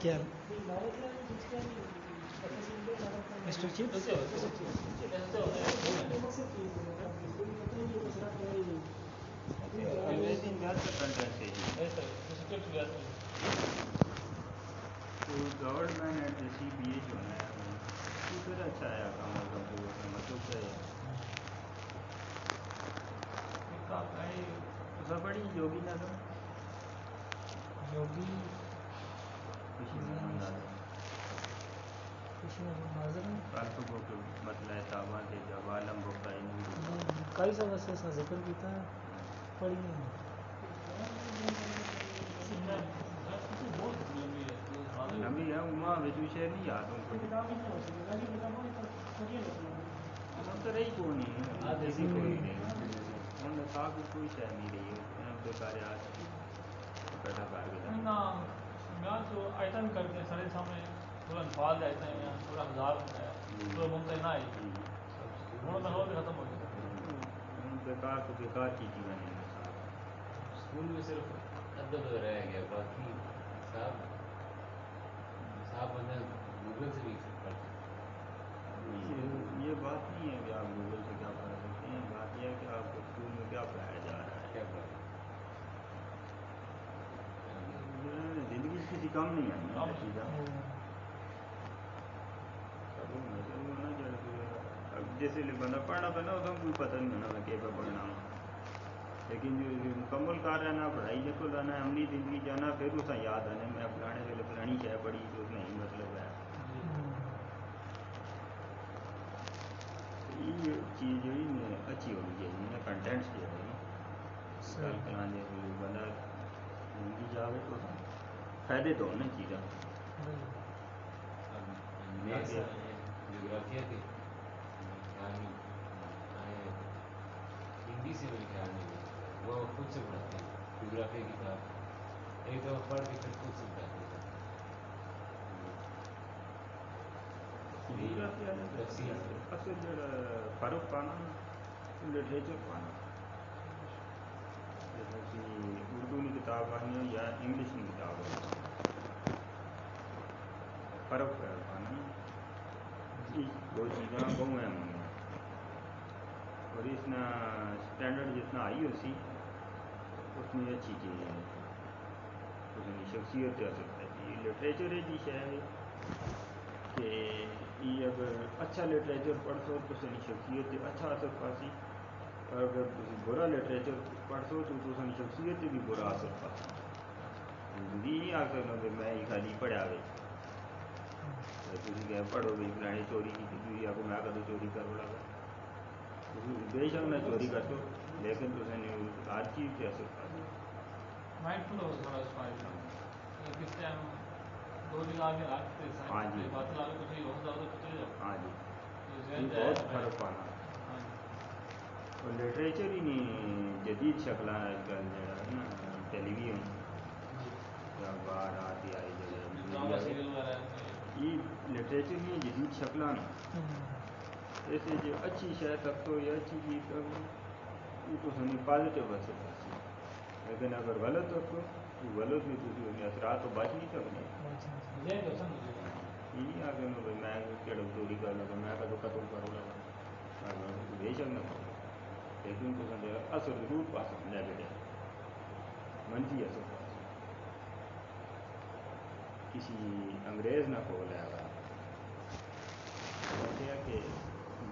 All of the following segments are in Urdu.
کیا؟ Mister government eight C B A جو ہے وہ پھر اچھا ہے کام کا وہ مطلب کیا ہے۔ سب بڑی یوگی نظر یوگی؟ خوشی محمد نظر خوشی محمد ناظر ہیں کل کو نبی ہے وہاں وچ شے نہیں یاد ہوں کو ہم تو رہی کو نہیں دیسی کوئی نہیں ہن کا کوئی شے نہیں رہی ہے بے کار آج بیٹھا کر کے میں تو آئٹم کرتے ہیں سارے سامنے تھوڑا انفال آئے ہیں تھوڑا ہزار تھوڑا ممکن نہ آئی ہوں میں ہو ختم ہو گیا بیکار تو بیکار کی چیزیں نہیں اسکول میں صرف ادب رہ گیا باقی صاحب بندہ گوگل سے بھی پڑھ یہ بات نہیں ہے کہ آپ گوگل سے کیا پڑھ سکتے ہیں بات یہ ہے کہ آپ کو اسکول میں کیا پڑھایا جا رہا ہے۔ کیا پڑھ زندگی سے کسی کام نہیں ہے نا چیزیں جیسے بندہ پڑھنا پڑنا وہ کوئی پتہ نہیں ہونا کہ پڑھنا۔ ہوں لیکن جو مکمل کر رہنا پڑھائی نکل رہنا عملی زندگی جانا پھر اسے یاد آنا میں فلانے تو اس نہیں مطلب ہے۔ یہ چیز جو اچھی ہونی چاہیے۔ کنٹینٹس جو ہے۔ سال کلانے بندہ زندگی جاوے تو فائدے تو ہونا چیزیں جغرافیہ کے ہندی سے میرے خیال میں وہ خود سے پڑھاتے ہیں جغرافیہ کی کتاب۔ ایک دفعہ پڑھ کے پھر خود سے پڑھاتے ہیں۔ اصل فرق پانا لٹریچر پانا جیسے کہ اردو کی کتاب آنی ہو یا انگلش کی کتاب ہو فرق پانا دو چیزاں بہت اہم ہوئی اور اس نے اسٹینڈرڈ جتنا آئی ہو اس میں اچھی چیز ہے اس کی شخصیت اثر کرتی ہے لٹریچر یہ شے ہے کہ اچھا یہ اگر اچھا لٹریچر پڑھ سو تو سنی شخصیت اچھا اثر پاسی اور اگر برا لٹریچر پڑھ سو تو تو سنی شخصیت بھی برا اثر پاسی یہ نہیں آ سکتا کہ میں یہ خالی پڑھا ہوئے تھی پڑھو بھی فلانی چوری کی تھی آپ کو میں کدو چوری کر بڑا گا بے شک میں چوری کر دو لیکن تو سنی ہر چیز سے اثر پاسی مائنڈ فل ہو ہاں جی۔ ہو ہاں جی۔ یہ ذہن بہت فرق ہاں اور لٹریچر ہی نہیں جدید شکل آج کل جو ہے نا ٹیلی ویژن یا باہر آتی آئی وغیرہ یہ لٹریچر ہی جدید شکل نا۔ ایسے جو اچھی شے تک تو یا اچھی چیز تک یہ تو سنی پازیٹیو اثر لیکن اگر غلط تک تو غلط بھی تھی اثرات تو بچ نہیں سکتے ذہن تو سمجھ یہ نہیں آ کے بھائی میں کہڑا چوری کر لگا میں کرو لگا۔ بے شک نہ کرو لیکن اثر ضرور پاسا نیگیٹو منفی اثر کسی انگریز نہ کھول ہے گا کہ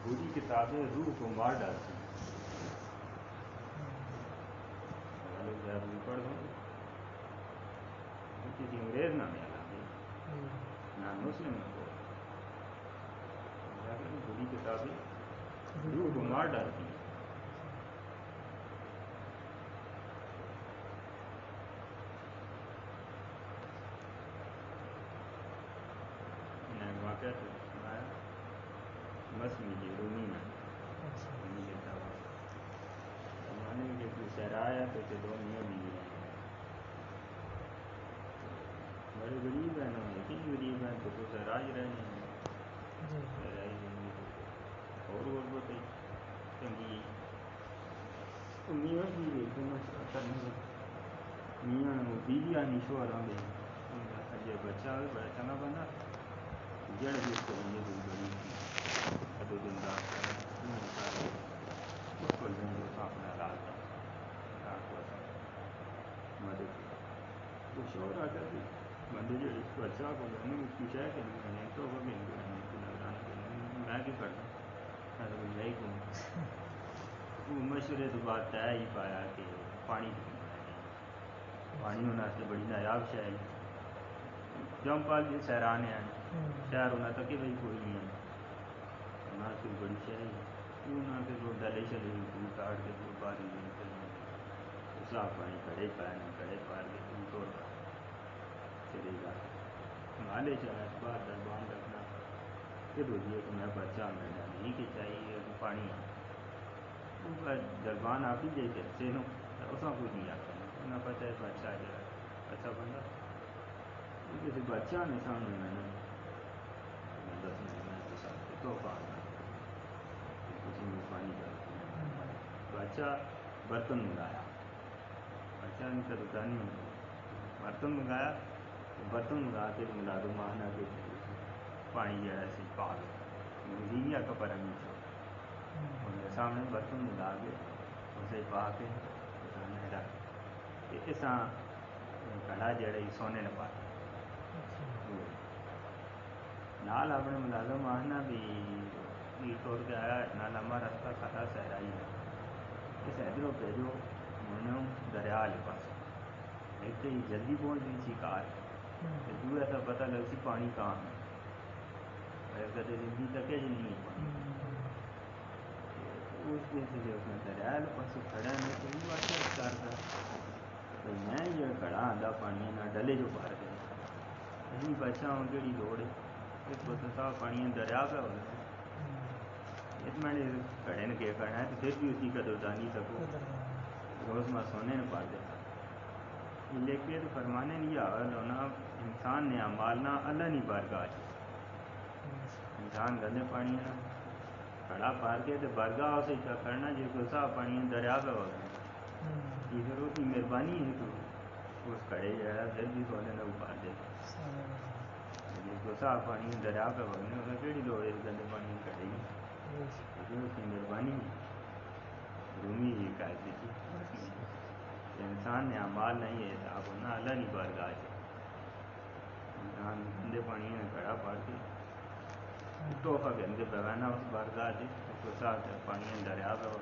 بری کتابیں روح کو مار ڈالتی۔ ہیں پڑھ دو کسی انگریز نہ ملا نہ مسلم نہ کو بری کتابیں روح کو مار ڈالتی ہیں واقعہ سنایا مسلم کی رومی میں رومی کے تابع زمانے میں جو سہرا آیا تو کہ دو میاں بیوی ہیں بڑے غریب ہیں نا یقین غریب ہیں تو تو سہرا ہی رہنے ہیں سہرا ہی زندگی اور نہیں شوہر آنگے اجے بچہ ہوئے بڑا چنگا بندہ جڑ بھی اس کو یہ بھی بڑی ادو دن دا اس کو لیں جو اپنا علاج مدد وہ شوہر آ کر بندے جڑے بچہ کو انہوں نے پوچھا ہے کہ میں تو وہ بھی میں بھی کرنا میں ہی وہ مشورے تو بات طے ہی پایا کہ پانی پانی ہونے سے بڑی نایاب ہے جمپال جی سیرانے ہیں شہر ہونا تک کہ بھائی کوئی نہیں ہے۔ انہوں سے بڑی شہ ہے۔ انہوں نے جو ڈلے چلے ہوئی کاٹ کے جو باری ہوئی صاف پانی کڑے پائے نا کڑے پار کے تم تو چلے گا۔ مالے چاہے بات دربان رکھنا۔ کہ دو دیے میں بچہ میں نہیں کہ چاہیے پانی دربان آپ ہی جی جلسے نو۔ اس میں نہیں آتا۔ انہیں پتہ ہے بچہ جو اچھا بندہ۔ کسی بچہ نے سامنے میں نے دسنا میں تو ساتھ تو پانا کسی میں پانی کا بچہ برتن منگایا بچہ نہیں کر دکان نہیں برتن منگایا برتن منگا کے منگا دو ماہنا کے پانی جڑا سی پا دو مزید کا پر نیچے سامنے برتن ملا کے اسے پا کے رکھ کہ اس گھڑا جڑے سونے نے پا نال اپنے ملازم آنا بھی ٹور کے آیا اتنا لمبا رستہ سارا سہرا ہی ہے۔ اس ادھروں بھیجو منو دریا والے پاس ایک تو جلدی پہنچ گئی تھی کار دور ایسا پتہ لگ سی پانی کہاں ہے۔ کدے زندگی تک ہے نہیں ہے پانی۔ اس دن سے اس نے دریال پاس کھڑا ہے تو بات ہے کرتا تو میں یہ کھڑا آدھا پانی نہ ڈلے جو پار گئے۔ اسی بچہ ہوں کہڑی دوڑ ہے۔ تو پانی دریا پہ ہو گیا اس میں نے کھڑے نے کیا کرنا ہے تو پھر بھی اسی قدردانی سکو روز میں سونے نے پا دیتا لیکن فرمانے نہیں حال ہونا انسان نے مالنا اللہ نہیں بارگاہ انسان گندے پانی ہے کھڑا پار کے تے برگاہ اسے چا کرنا جی کو صاحب پانی دریا پہ ہو گیا یہ اس کی مہربانی ہے تو اس کھڑے جو ہے پھر بھی سونے نے دے جی کو صاحب پانی دریا پہ ہو گیا انہیں کہڑی لوڑ اس گندے پانی کھڑے گی لیکن اس کی مہربانی رومی ہی قائد لکھی انسان نے امال نہیں ہے آپ ہونا اللہ نہیں بارگاہ انسان گندے پانی میں کھڑا پار کے تحفہ کرنے کے پیغانہ اس بارگاہ دے اس کو ساتھ پانی دریا پہ ہو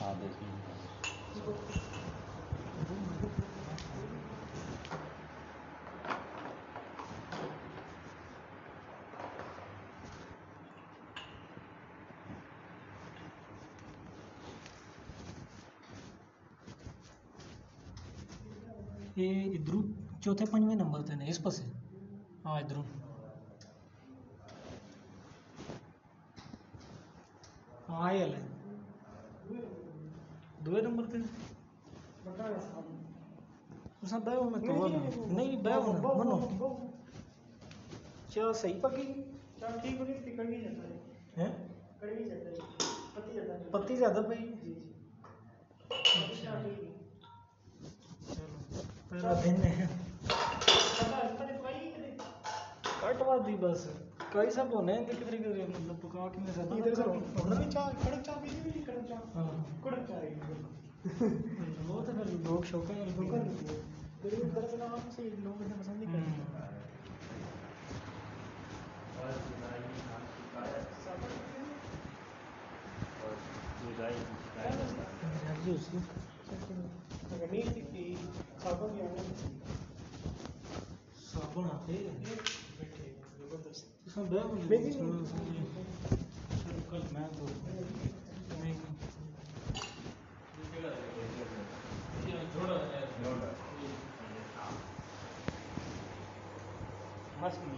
ہاں یہ ادھر چوتھے پنجویں نمبر تے نے اس پاسے ہاں ادھر ہاں یہ لے دوے نمبر تے اس بہ میں تو نہیں بہ منو چا صحیح پکی چل ٹھیک ہو گئی کڑوی جاتا ہے ہیں کڑوی جاتا ہے پتی ہے پتی زیادہ پئی جی جی اچھا چلو پہلا دن ہے کٹ وا دی بس کئی سب ہونے ہیں کدھر کدھر مطلب پکا کے میں زیادہ ادھر سر ہونا بھی چاہ کڑک پی بھی کڑک چاہ ہاں کڑک ہے وہ تو پھر لوگ شوق ہے لوگ میرے ادھر سے نام سے لوگ اتنا پسند نہیں کرتے اس کی اگر نہیں دکھتی صابن آتے بیٹھے زبردست میں تو مست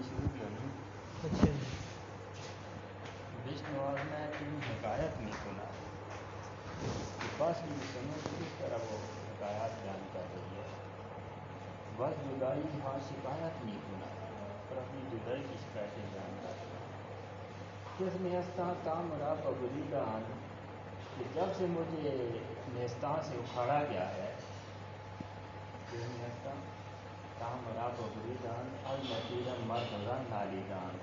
شروع میں تین حکایت نہیں سنا بس سنو کس طرح وہ حکایات بیان کر رہی ہے بس جدائی ہاں شکایت نہیں سنا پر اپنی جدائی کی شکایتیں بیان کر رہی ہے کس نیستان کام را بریدان کہ جب سے مجھے نیستان سے اکھاڑا گیا ہے۔ نتیرم مرد زن نالیدان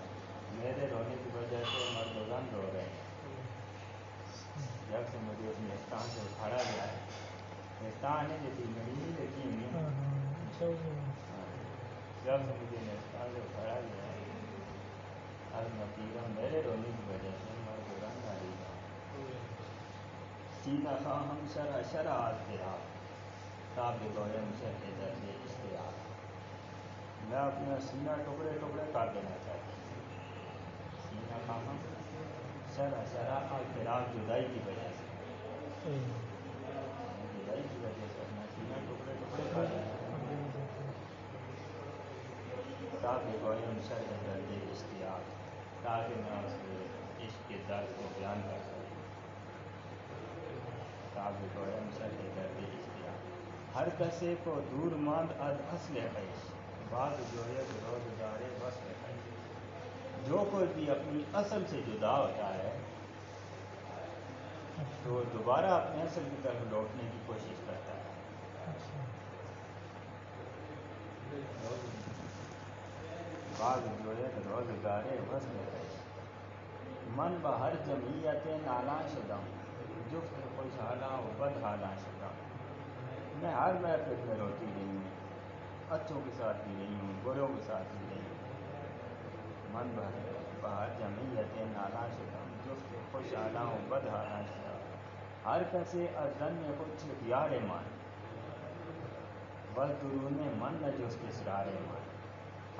میرے رونے کی وجہ سے مرد و زن رو رہے ہیں۔ جب سے مجھے اس نیستان سے اکھاڑا گیا ہے۔ نیستان ہے جیسی ہو گیا۔ جب سے مجھے نیستان سے اکھاڑا گیا ہے اب نتیرم میرے رونے کی وجہ سے مرد و زن نالیدان سینہ خواہم شرع شرع آترا تاب گویم شرع درد اشتیاق میں اپنا سینہ ٹکڑے ٹکڑے کر دینا چاہتی ہوں۔ سینہ خواہم شرع شرع آترا جدائی کی وجہ سے۔ جدائی کی وجہ سے اپنا سینہ ٹکڑے ٹکڑے کر دینا تاب گویم شرع درد اشتیاق تاکہ میں اس کے عشق کے درد کو بیان کر سکوں تاب گویم شرع درد اشتیاق ہر کسے کو دور ماند از اصل خیش۔ بعض جو ہے روزگار وصل خیش۔ جو کوئی بھی اپنی اصل سے جدا ہوتا ہے، تو دوبارہ اپنے اصل کی طرف لوٹنے کی کوشش کرتا ہے۔ بعض جو ہے روزگار وصل خیش۔ من بہر جمعیت نالاں شدہ جفت خوش حالاں و بد حالاں شدہ میں ہر محفل میں روتی رہی ہوں اچھوں کے ساتھ بھی رہی ہوں بروں کے ساتھ بھی رہی ہوں۔ من بہر بہر جمعیت نالاں شدہ جفت خوش حالاں و بد حالاں شدہ ہر کسے از زن کچھ یار مان۔ بس درون من نہ جست اسرار مان۔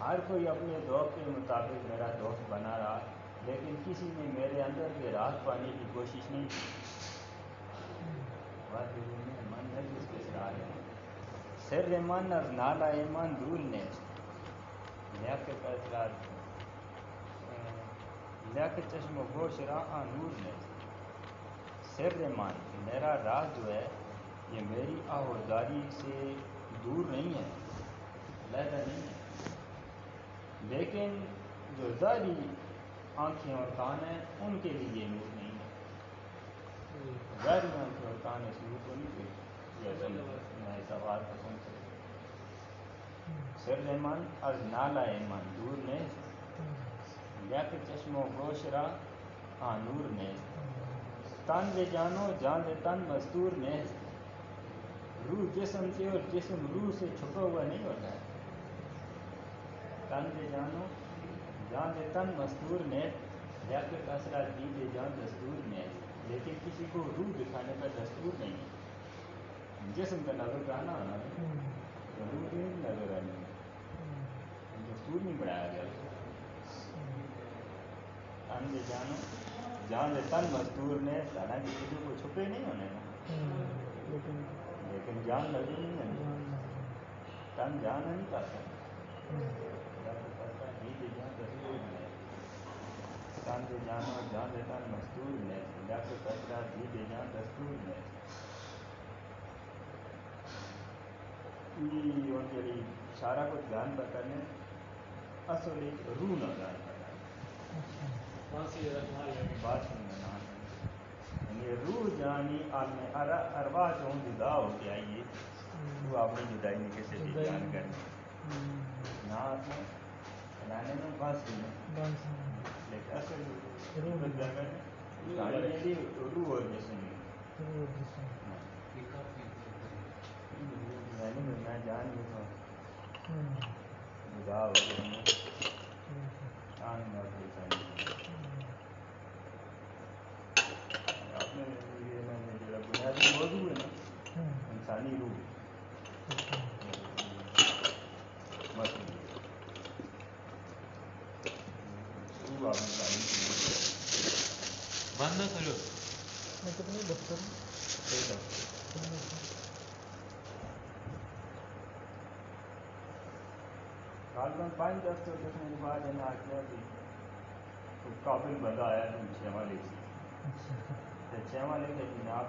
ہر کوئی اپنے ذوق کے مطابق میرا دوست بنا رہا، لیکن کسی نے میرے اندر کے راز پانے کی کوشش نہیں کی بس درون من نہ جست اسرار مان سر من از نالا ایمان دور نیست لیک کثرت لیک چشم و گوش را آ نور نیست سر من میرا راز جو ہے، یہ میری آہوزاری سے دور نہیں ہے، علیحدہ نہیں ہے۔ لیکن جو ظاہری آنکھیں اور کان ہیں، ان کے لیے یہ نور نہیں ہے کان اس کو نہیں دیکھ جیسے میں اس آواز کو سن سر من از نالا من دور نیست یک چشم و گوش را آ نور تن دے جانو جان دے تن مستور نیست روح جسم سے اور جسم روح سے چھپا ہوا نہیں ہوتا ہے تن دے جانو جان دے تن مستور نیست یک کسرا دی دے جان دستور نیست لیکن کسی کو روح دکھانے کا دستور نہیں ہے۔ جسم کا نظر آنا تو روح کی نہیں نظر آنی دستور نہیں بنایا گیا۔ تن دے جانو جان تن مستور نے حالانکہ کسی کو چھپے نہیں ہونے۔ نا لیکن جان نظر نہیں آنی تن جان نہیں پاتا جب پتا نہیں دے جان دستور نے تن دے جانو جان دے تن مستور نے جب پتا نہیں دے جان دستور نے اور جڑی سارا کچھ بیان پر کرنے اصل ایک روح نہ بات سننا نہ یعنی روح جانی عالم ارواح سے ہوں جدا ہو کے آئیے وہ جدائی میں کیسے نہ آپ نے لانے میں اور میں جان بھی جان نہ اپنے یہ میں نے۔ انسانی روح مسئلہ روح آپ نے تعلیم بند نہ کرو میں کتنے دفتر صحیح ہے کے بعد میں نے آ کیا کہ کوئی قابل بندہ آیا تو چھواں لے سی تو چھواں لے کے جناب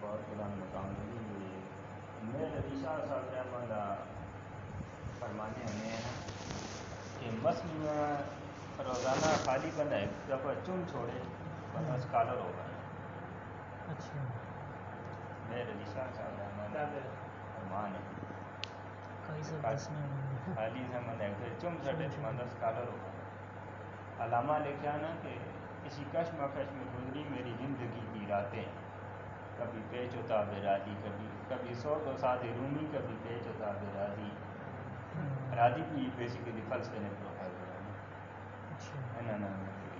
بہت پرانا مقام ہے یہ۔ میرے علی شاہ صاحب اللہ فرمانے ہے نا کہ مسلم روزانہ خالی بندہ ایک دفعہ چن چھوڑے بندہ اسکالر ہوگا۔ اچھا۔ علی شاہ صاحب رحمہ فرمان ہے۔ سے تو اسکالر ہوگا علامہ نا کہ کسی کشمکش میں گزری میری زندگی کی راتیں۔ کبھی پیچ ہوتا بے راضی کبھی کبھی سو دو سادے رومی کبھی پیچ ہوتا بے راضی۔ راضی کی بیسیکلی فلسفے نے پروفائل اچھا۔ نا نا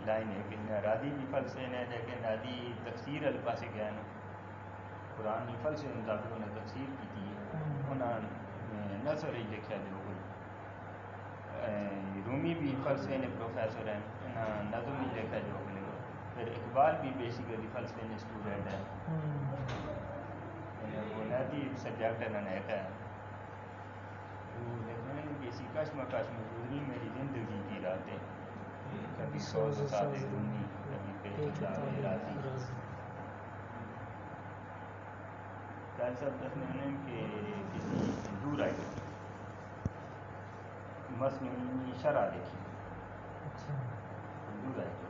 لائن ہے کہ راضی بھی فلسفے نے لیکن راضی تفسیر والے پاس گیا نا۔ قرآن کی فلسفے مطابق انہیں تفسیر کی تھی، انہوں نے نظر ہی لکھا جو کوئی۔ رومی بھی فلسفے نے پروفیسر ہیں انہوں نظم ہی لکھا جو کوئی پھر اقبال بھی بیسیکلی فلسفے نے اسٹوڈنٹ ہے بنیادی سبجیکٹ انہوں نے ایک ہے۔ وہ لکھتے ہیں کہ اسی گزری میری زندگی کی راتیں۔ کبھی سوز و سادے رومی کبھی پیچ ہوتا دس نے کہ کسی ہندو رائٹر مصنوعی شرح لکھی ہندو رائٹر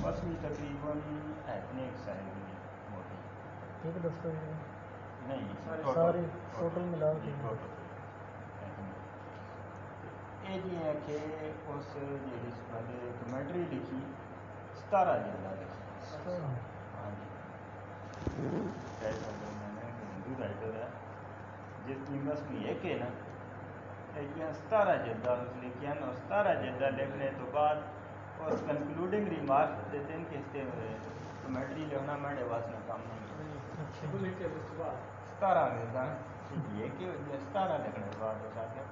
مصنوعی تقریباً اتنے ایک سائز میں دفعہ نہیں سارے ٹوٹل ملا کے یہ جی ہے کہ اس جی بندے کمنٹری لکھی ستارہ جلدہ لکھی۔ ہاں جی۔ نے ہندو رائٹر ہے جس ایک ہے نا یہ ستارہ جلدہ اس لکھیا نا ستارہ جلدہ لکھنے تو بعد اس کنکلوڈنگ ریمارک دیتے ہیں کہ اس کے کمنٹری لکھنا میرے واسطے کام نہیں ستارہ جلدہ یہ کہ ستارہ لکھنے بعد اس آگے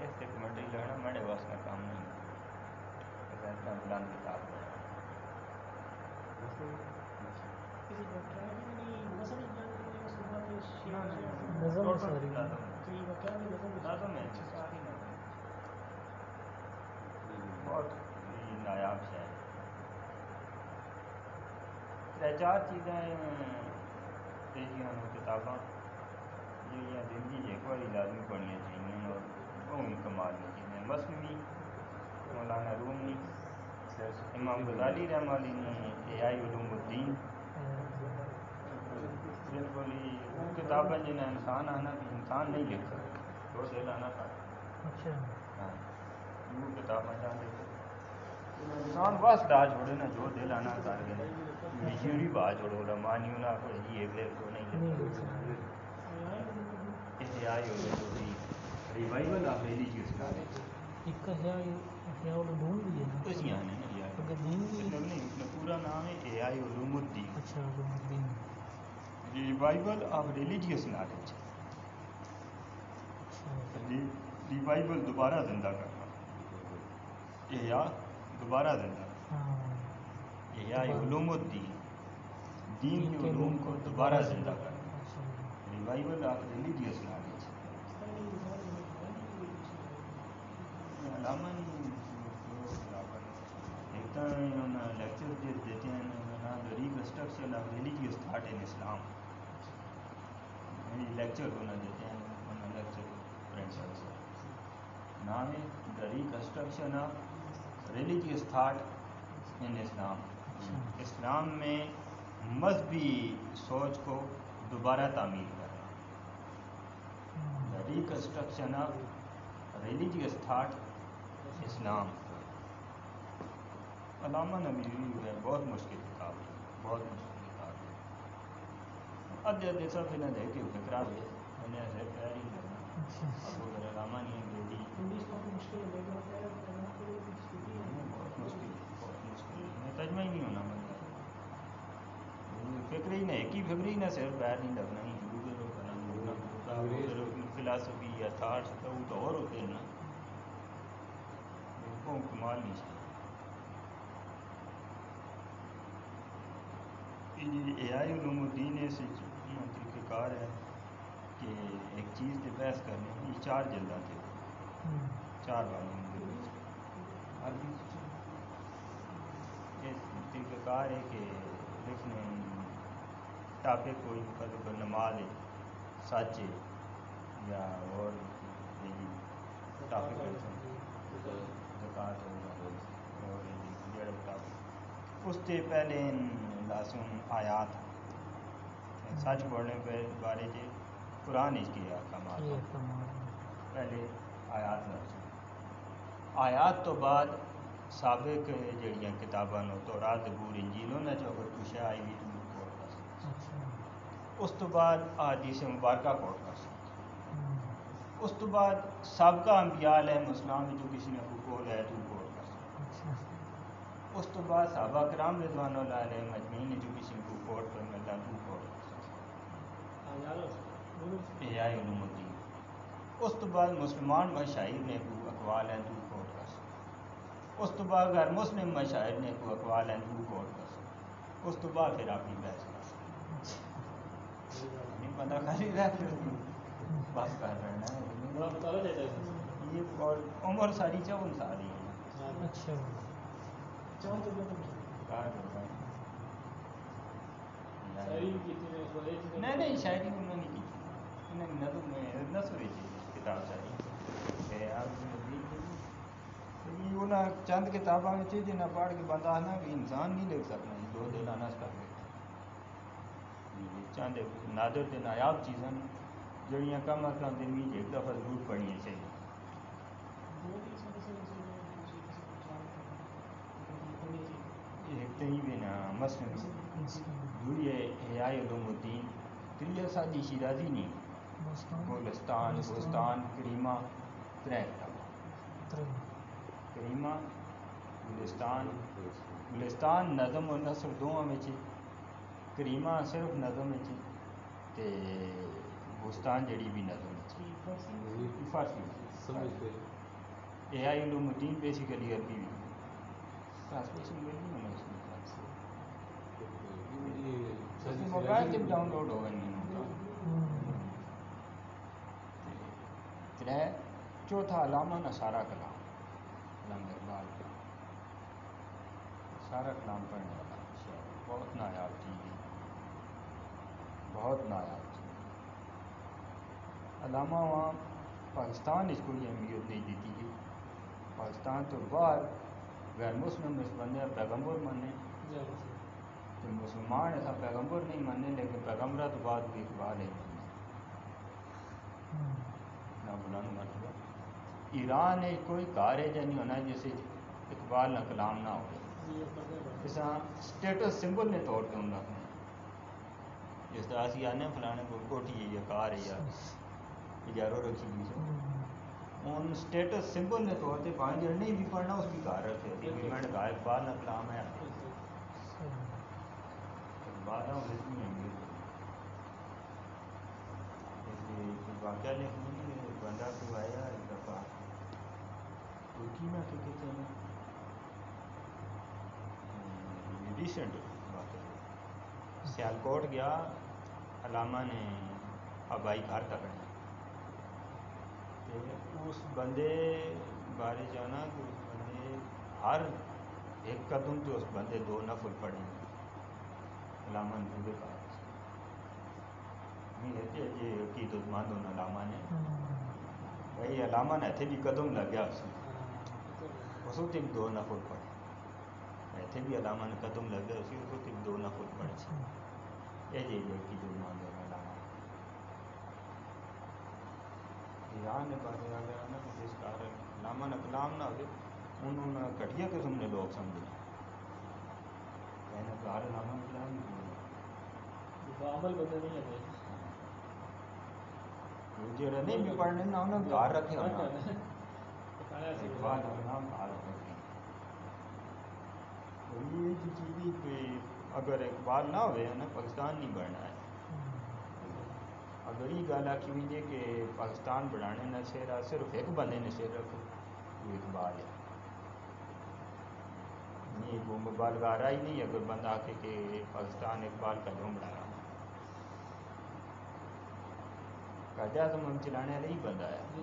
اس سے کمنٹری لکھنا میرے واسطے کام نہیں اتنا بلند کتاب ہے ساری نظم ہے ساری بہت۔ نایاب شہر۔ ترے چار چیزیں تیزیاں کتاباں۔ جہاں زندگی ایک بار لازمی پڑھنی چاہیے اور بہت کمال کی چیزیں مصنوعی مولانا رومی امام غزالی رحمہ نے اے آئی علوم الدین۔ بالکل ہی کتابیں جنہیں انسان آنا انسان نہیں لکھ سکتا تو دل آنا تھا۔ اچھا۔ ہاں۔ وہ جان لکھ انسان بس ڈا چھوڑے نا جو دل آنا کر گئے مشیوری با چھوڑو رمانی ہونا کوئی جی ایک لکھ تو نہیں لکھ اسے آئی علوم الدین ریوائول آف ریلیجیس نالج ایک ہے احیاء العلوم بھی ہے۔ نا اسی آنے نہیں اس میں پورا نام ہے آئی علوم الدین۔ اچھا علوم الدین۔ Revival of religious knowledge revival دوبارہ زندہ کرنا احیاء دوبارہ زندہ ہاں۔ احیاء علوم الدین دین۔ کے علوم کو دوبارہ زندہ کرنا ریوائول آف ریلیجیس نالج علامہ نہیں لیکچر دیتے ہیں reconstruction of religious thought in Islam lecture ہونا دیتے ہیں لیکچر پرنسپل سے۔ نام ہے the reconstruction of religious thought in Islam اسلام میں مذہبی سوچ کو دوبارہ تعمیر کرنا the reconstruction of religious thought Islam. علامہ نبی ہے، بہت مشکل کتاب ہے، بہت مشکل کتاب ہے ادھے ادھے سب انہیں دے کے فکرا ہوئے انہیں ایسے پیر ہی لگنا اب اگر علامہ نہیں انگریزی بہت مشکل بہت مشکل۔ میں تجمہ ہی نہیں ہونا بندہ فکر ہی نہیں ایک ہی فکر ہی نہ صرف پیر نہیں لگنا ہی۔ دوسرے کرنا فلاسفی یا تھاٹس تو وہ تو اور ہوتے ہیں نا۔ وہ کمال نہیں چاہیے۔ اے آئی علوم الدین طریقہ کار ہے کہ ایک چیز پہ بحث کرنے یہ چار جلدہ تھے چار والی طریقہ کار ہے کہ اس لکھنے ٹاپک کوئی مطلب نماز ہے، سچ یا اور ٹاپک زکات اور اس سے پہلے لاسن آیات سچ بولنے پہ بارے جی قرآن اس کی احکامات پہلے آیات لفظ آیات تو بعد سابق جڑیاں کتاباں تو رات بور انجیل انہیں چ اگر کچھ آئی بھی تو کوٹ کر اس تو بعد حدیث مبارکہ کوٹ کر سکتے اس تو بعد سابقہ انبیاء علیہ السلام جو کسی نے حقوق ہے تو کوٹ کر سکتے اس تو بعد صحابہ کرام رضوان اللہ علیہ مجمعین جو کسی کو کوٹ کر ملتا تو کوٹ کر سکتے اے آئی علوم الدین اس تو بعد مسلمان مشاہر نے کو اقوال ہیں تو کوٹ کر سکتے اس تو بعد غیر مسلم مشاہر نے کو اقوال ہیں تو کوٹ کر سکتے اس تو بعد پھر اپنی بحث کر سکتے نہیں بندہ خالی رہ بس کر رہنا ہے۔ یہ اور عمر ساری چون ساری ہے۔ اچھا۔ چون تو بہت کہاں کرتا ہے نہیں نہیں شاعری انہوں نے نہیں کی انہیں نظم میں نثر کی کتاب چاہیے کہ آپ انہیں چند کتاباں میں جنہیں پڑھ کے بندہ آنا بھی انسان نہیں لکھ سکنا دو دن آنا کر کے چند نادر کے نایاب چیزاں جڑیاں کم از کم دن میں ایک دفعہ ضرور پڑھنی چاہیے ایک تھی بھی نا مسلم دوری حیاء علوم الدین تریہ سادی شیرازی نہیں گولستان گولستان کریمہ ترے کریمہ گلستان گلستان نظم و نثر دونوں میں کریمہ صرف نظم میں تے گلستان جڑی بھی نظم فارسی اے آئی علوم الدین بیسیکلی عربی بھی ٹرانسلیشن بھی موبائل ڈاؤن لوڈ ہوگا نہیں ترے چوتھا علامہ نصارہ کلام، علامہ اقبال۔ کا سارا کلام پڑھنے والا بہت نایاب چیز ہے۔ بہت نایاب چیز علامہ وہاں پاکستان اس کو یہ اہمیت نہیں دیتی گئی پاکستان تو باہر غیر مسلم اس بندے پیغمبر ماننے۔ جی، جی۔ مسلمان ایسا پیغمبر نہیں ماننے لیکن پیغمبرہ تو بعد بھی اقبال ہے مرتبہ ایران ہے کوئی کار ہے نہیں ہونا جیسے اقبال نہ کلام نہ ہو جیسا اسٹیٹس سمبل نے طور پہ رکھنا جس طرح اسی آنے فلانے کو کوٹھی ہے یا کار ہے یا اجاروں رکھی گئی ان اسٹیٹس سمبل نے طور پہ پانچ جڑ نہیں بھی پڑھنا اس کی کار رکھے نے کہا اقبال نہ کلام ہے اقبال نہ اس میں اہمیت واقعہ لکھنے میں بندہ کو آیا ایک دفعہ، ترکی میں کہ کہتے ہیں ریسنٹ واقعہ سیالکوٹ گیا، علامہ نے آبائی گھر تکڑا اس بندے بارے جانا کہ اس بندے ہر ایک قدم تو اس بندے دو نفل پڑے۔ ہے عقیدت مند ان علامہ نے علامہ نے اتنے بھی قدم لگ گیا اس اس وقت بھی دو نفل پڑے اتنے بھی علامہ نے قدم لگ گیا اسی اس وقت بھی دو نفل پڑے یہ جی ایران نے نا کہ جس کار علامہ نے کلام نہ ہوئے انہوں نے قسم نے لوگ سمجھے کہنا کار علامہ کلام نہیں ہے بھی پڑھنے نہ رکھے ہونا رکھے یہ جو چیزی پہ اگر اقبال نہ ہوئے نا پاکستان نہیں بڑھنا ہے۔ اگر یہ گل آخی ہوئی کہ پاکستان بڑھانے نہ شہرا صرف ایک بندے نے شیر رکھے وہ اقبال ہے۔ نہیں وہ مبالغہ رہا ہی نہیں اگر بندہ آ کے کہ پاکستان اقبال کا جو بڑھایا قائد اعظم ہم چلانے والا ہی بندہ ہے۔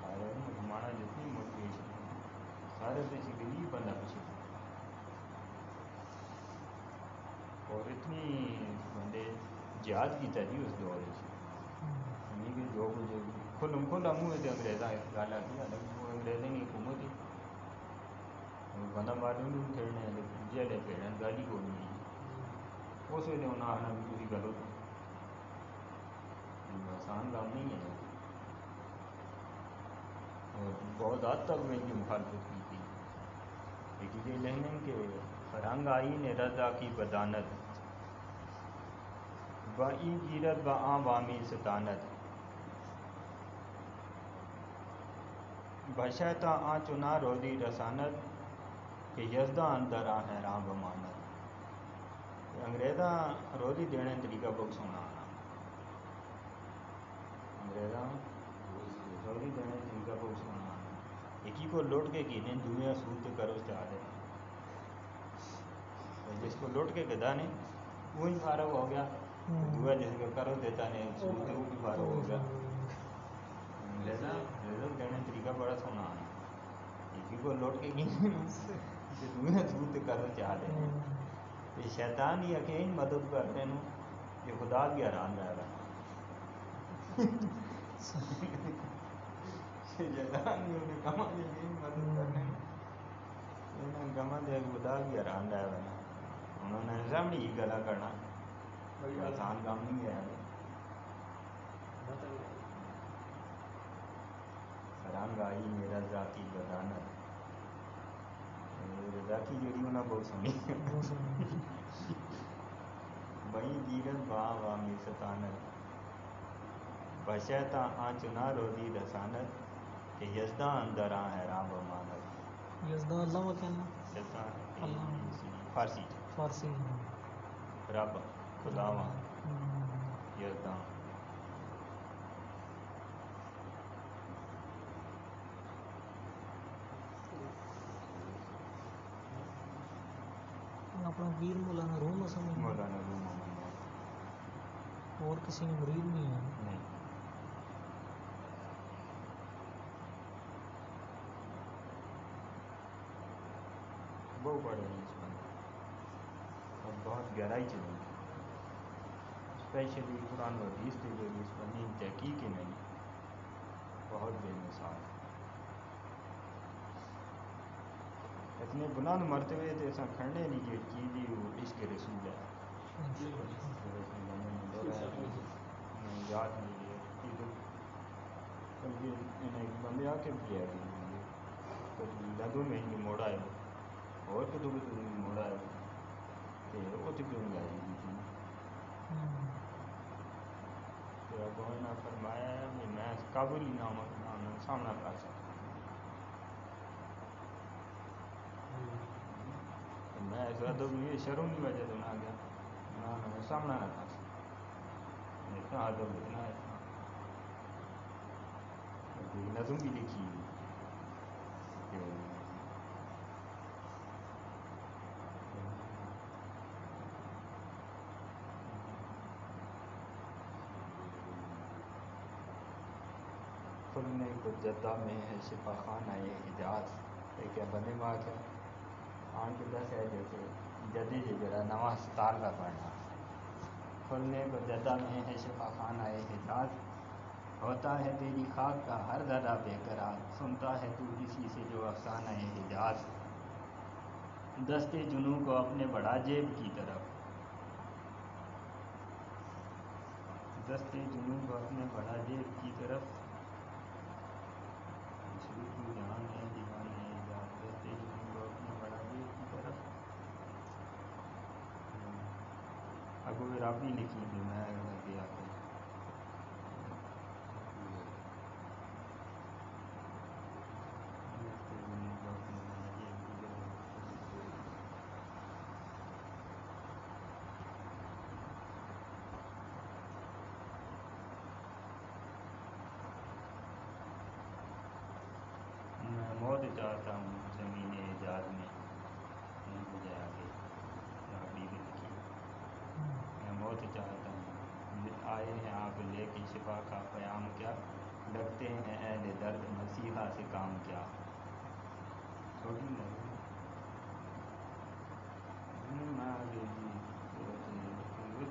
سارے مسلمان جتنی موٹیویشن سارے بیسیکلی بندہ پیچھے اور اتنی بندے جہاد کی تھی اس دور کہ جو کچھ کھلم کھلا منہ سے انگریزاں ہے وہ انگریزیں کی حکومت ہی بندہ معلوم نہیں پھرنے جیلے پھیرن گل ہی کوئی نہیں اس ویلے انہیں آخنا بھی تھی غلط آسان کام نہیں ہے اور بہت حد تک میں کی مخالفت کی تھی لیکن یہ لہنے کہ فرنگ آئی نے رضا کی بدانت با ای گیرت با آم وامی ستانت بشیتا آ چنا رودی رسانت کہ یزدہ اندر آ حیران بمانت انگریزاں روزی دینے طریقہ بہت سونا آنا انگریزاں روزی دینے طریقہ بہت سونا آنا ایک ہی کو لوٹ کے گینے دنیا سود تے کرو چاہ دے جس کو لوٹ کے گدا نے وہی فارغ ہو گیا۔ دعا جس کو کرو دیتا نے، سود تے وہ بھی فارغ ہو گیا۔ انگریزاں روزی دینے طریقہ بڑا سونا آنا ایک ہی کو لوٹ کے گینے تے کرو چاہ دے یہ شیطان ہی اکیں مدد کرنے نو یہ خدا بھی حیران رہ رہا شیطان ہی انہیں کما دے گئی مدد کرنے نو انہیں کما دے خدا بھی حیران رہ رہا انہوں نے سامنے ہی گلا کرنا آسان کام نہیں ہے میرا ذاتی بدانت رضا کی جڑی انہیں بہت سنی بئی گیرت با وامی ستانت بشیتا آنچ نہ رودی رسانت کہ یزدہ اندر آ حیران بمانت یزدہ اللہ و کہنا یزدہ اللہ فارسی فارسی رب خداواں یزدہ اپنا پیر مولانا روم سمجھ مولانا روم اور کسی میں مرید نہیں ہے۔ نہیں۔ وہ بڑے ہیں اس بندے۔ اور بہت گہرائی چلی اسپیشلی قرآن و حدیث کے جو اس بندی تحقیق ہی نہیں بہت بے مثال اتنے بلند مرتبے تھے ایسا کھڑنے نہیں جو چیز ہی وہ عشق رسول ہے یاد نہیں ہے انہیں بندے آ کے بھی ہے لدو میں ہی موڑا ہے، اور کدو کدو میں موڑا ہے کہ وہ تو کیوں نہیں آئی تھی تو اب نے فرمایا ہے کہ میں قابل ہی نہ سامنا کر سکتا میں اس ادب یہ شرم کی وجہ تو نہ گیا نہ نہ سامنا نہ کر سکتا اتنا ادب اتنا اتنا نظم بھی لکھی کہ کھلنے کو جدہ میں ہے، شفا خانہ، یہ حجاز ایک بندے ماں کے آن کے دس ہے جیسے جدے جی جڑا نواں ہسپتال کا بننا کھلنے کو جدہ میں ہے، شفا خانہ یہ ہوتا ہے تیری خاک کا ہر ذرہ بے قرار۔ سنتا ہے تو کسی سے جو افسانہ حجاز۔ دستے جنوں کو اپنے بڑا جیب کی طرف۔ دستے جنوں کو اپنے بڑا جیب کی طرف کی جان ہے دیوان ہے دستے جنوں کو اپنے بڑا جیب کی طرف اگو رابی لکھی کہ میں گیا کہ میں موت چاہتا ہوں زمین اعجاز میں مجھے آگے رابی بھی لکھی میں موت چاہتا ہوں آئے ہیں آپ لے کے شفا کا قیام کیا لگتے ہیں اہل درد مسیحا سے کام کیا چھوٹی لگے میں آگے جی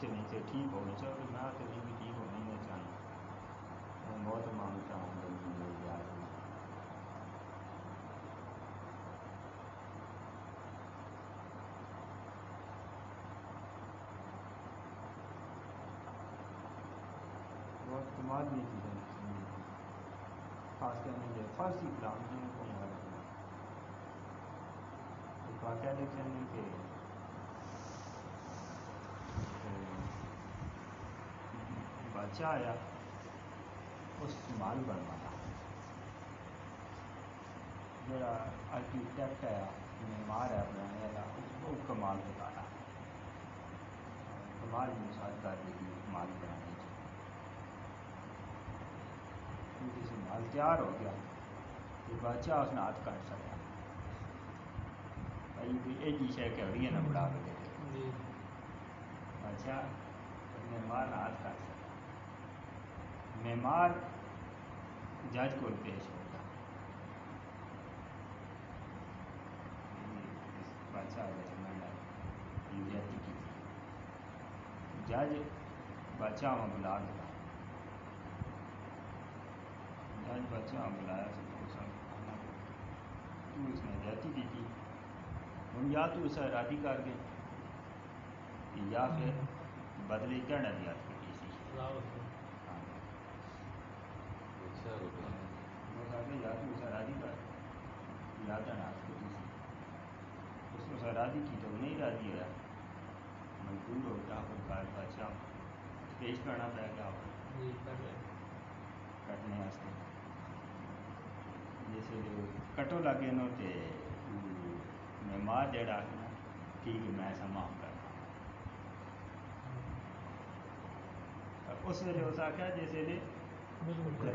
نہیں سے ٹھیک میں تو نہیں بھی ٹھیک بہت مانگتا ہوں جلدی مل بہت کمال چیزیں خاص کر مجھے فارسی کلام کو مہارت ایک واقعہ دیکھتے ہیں کہ بادشاہ آیا، اس مال بنوایا جڑا آرکیٹیکٹ ہے، معمار ہے، بنانے والا، اس بہت کمال بتایا کمال مساعد کر دی مال بنانے کی کیونکہ مال تیار ہو گیا بادشاہ اس نے ہاتھ کاٹ سکا۔ بھائی بھی یہ شے کہ ہوئی ہے نا بڑا مہمان ہاتھ کاٹ معمار جج کو پیش ہو گیا بادشاہ زیادتی کی جج بادشاہ میں بلا جج بادشاہ بلایا تو اس نے زیادتی کی تھی ہوں یا تو اسے ارادی کر گئے یا پھر بدلے کہنا دیا تھی اچھا سرادی کا یاد ہے اس سرادی کی تو نہیں راضی ہے مجبور ہو کار بادشاہ پیش کرنا کٹنے واسطے۔ جیسے کٹو لگے نو تے مہمان جڑا ٹھیک ہے میں ایسا معاف کرنا اس ویلے اس آخیا جس ویلے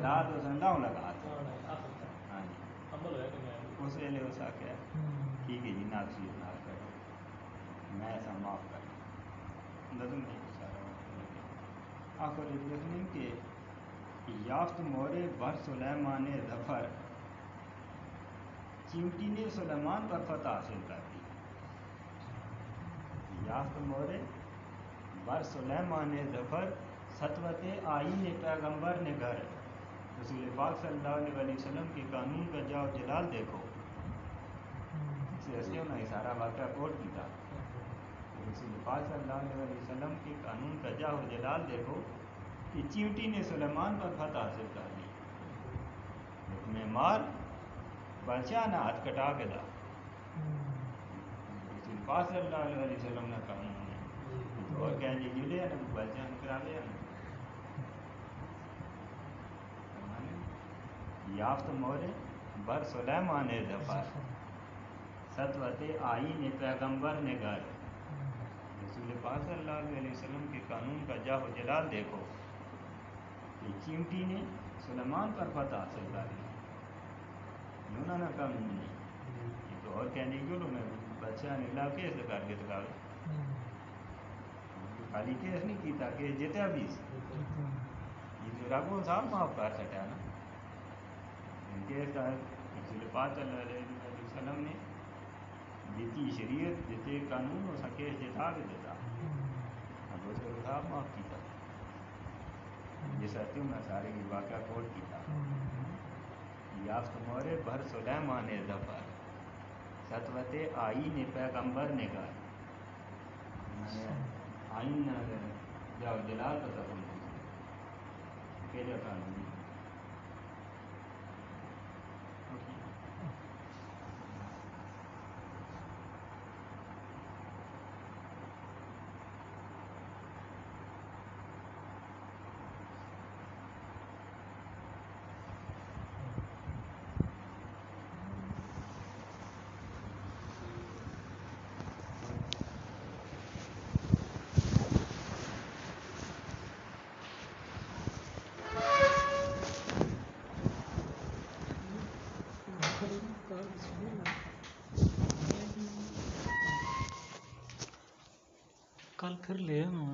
رات اس نے لاؤں لگا ہاں جی اس ویلے اس آخیا ٹھیک ہے جی نہ تھی نال کرو میں ایسا معاف کر نظم نہیں سارا آخر ایک لکھنے کہ یافت مورے بر سلیمان ظفر چیمٹی نے سلیمان پر فتح حاصل کر دی یافت مورے، بر سلیمان ظفر، سطوت آئین پیغمبر نے گھر۔ رسول پاک صلی اللہ علیہ وسلم کے قانون کا جاؤ جلال دیکھو۔ اسے ہنستے ہونا یہ سارا واقعہ کوٹ کی تھا رسول پاک صلی اللہ علیہ وسلم کے قانون کا جاؤ جلال دیکھو کہ چیوٹی نے سلیمان پر فتح حاصل کر لی ایک معمار بادشاہ نے ہاتھ کٹا کے دا پاک صلی اللہ علیہ وسلم نے قانون ہے اور کہہ لی جلے ہیں بادشاہ نے کرا لیا یافت مورے بر سلیمان ظفر ستوت آئین پیغمبر نے گھر۔ رسول پاک صلی اللہ علیہ وسلم کے قانون کا جاہ و جلال دیکھو۔ کہ چیمٹی نے سلیمان پر فتح حاصل کر لی انہوں نے قانون نہیں یہ تو اور کہنے کی انہوں نے بادشاہ نے لا کیس کر کے دکھا خالی کیس نہیں کیتا کہ جتیا بھی یہ تو رب صاحب معاف کر سکتا نا کیس کا رسول پاک صلی اللہ علیہ وسلم نے دیتی شریعت یافت مورے بھر سلیمان ظفر۔ ستوت آئین پیغمبر نے گھر آئین جاؤ جلال کا کہ قانون کل پھر لے آنا